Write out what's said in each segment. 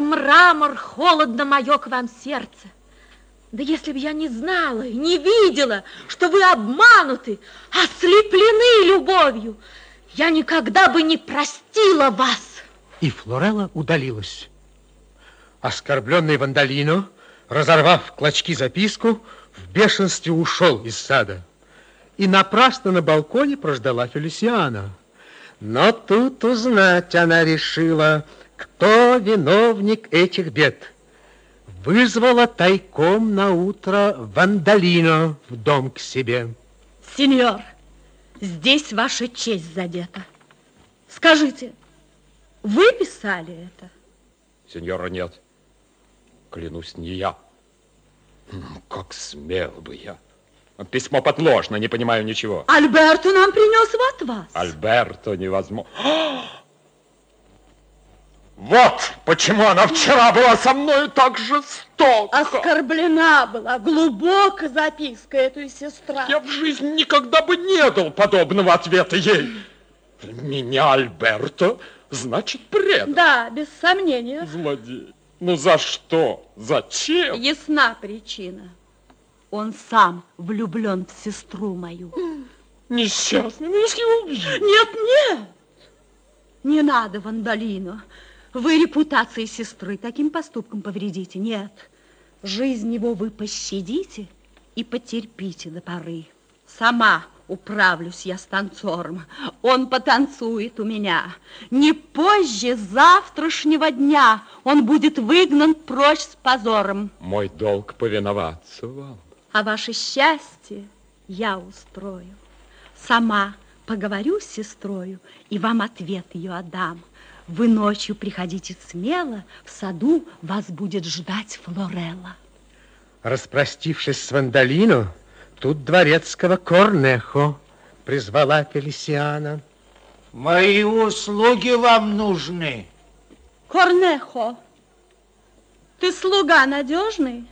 мрамор, холодно мое к вам сердце. Да если бы я не знала и не видела, что вы обмануты, ослеплены любовью, я никогда бы не простила вас. И Флорелла удалилась. Оскорбленный Вандалино, разорвав клочки записку, в бешенстве ушел из сада. И напрасно на балконе прождала Фелисиана. Но тут узнать она решила, кто виновник этих бед. Вызвала тайком на утро Вандалино в дом к себе. Сеньор, здесь ваша честь задета. Скажите, вы писали это? Сеньора, нет. Клянусь, не я. Как смел бы я. Письмо подложно, не понимаю ничего. Альберто нам принес в от вас. Альберто невозможно. Вот почему она вчера была со мной так жестоко. Оскорблена была глубоко записка этой сестра. Я в жизни никогда бы не дал подобного ответа ей. Меня Альберто, значит, предал. Да, без сомнения. Злодей. Ну за что? Зачем? Ясна причина. Он сам влюблен в сестру мою. Несчастный, ну если убьет. Нет, нет. Не надо, Вандалино. Вы репутации сестры таким поступком повредите. Нет, жизнь его вы пощадите и потерпите до поры. Сама управлюсь я с танцором. Он потанцует у меня. Не позже завтрашнего дня он будет выгнан прочь с позором. Мой долг повиноваться вам. А ваше счастье я устрою. Сама поговорю с сестрою и вам ответ ее отдам. Вы ночью приходите смело, в саду вас будет ждать Флорелла. Распростившись с Вандалино, тут дворецкого Корнехо призвала Фелисиана. Мои услуги вам нужны. Корнехо, ты слуга надежный?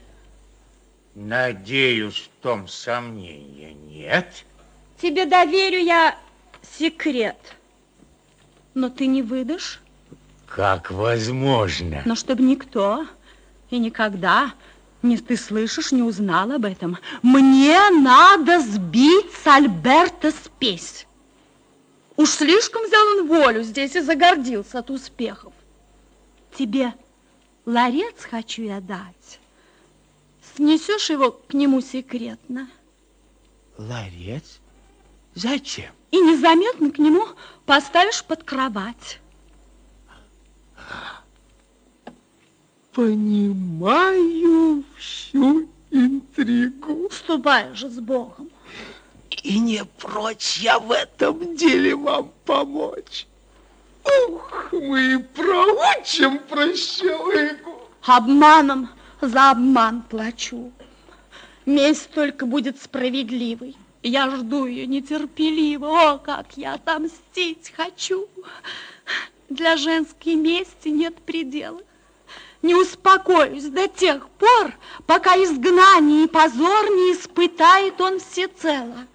Надеюсь, в том сомнения нет. Тебе доверю я секрет. Но ты не выдашь? Как возможно? Но чтобы никто и никогда, не ты слышишь, не узнал об этом. Мне надо сбить с Альберта спесь. Уж слишком взял он волю здесь и загордился от успехов. Тебе ларец хочу я дать. Снесешь его к нему секретно. Ларец? Зачем? И незаметно к нему поставишь под кровать. Понимаю всю интригу. Ступай же с Богом. И не прочь я в этом деле вам помочь. Ух, мы и проучим прощелыгу. Обманом за обман плачу. Месть только будет справедливой. Я жду ее нетерпеливо. О, как я отомстить хочу. Для женской мести нет предела. Не успокоюсь до тех пор, пока изгнание и позор не испытает он всецело.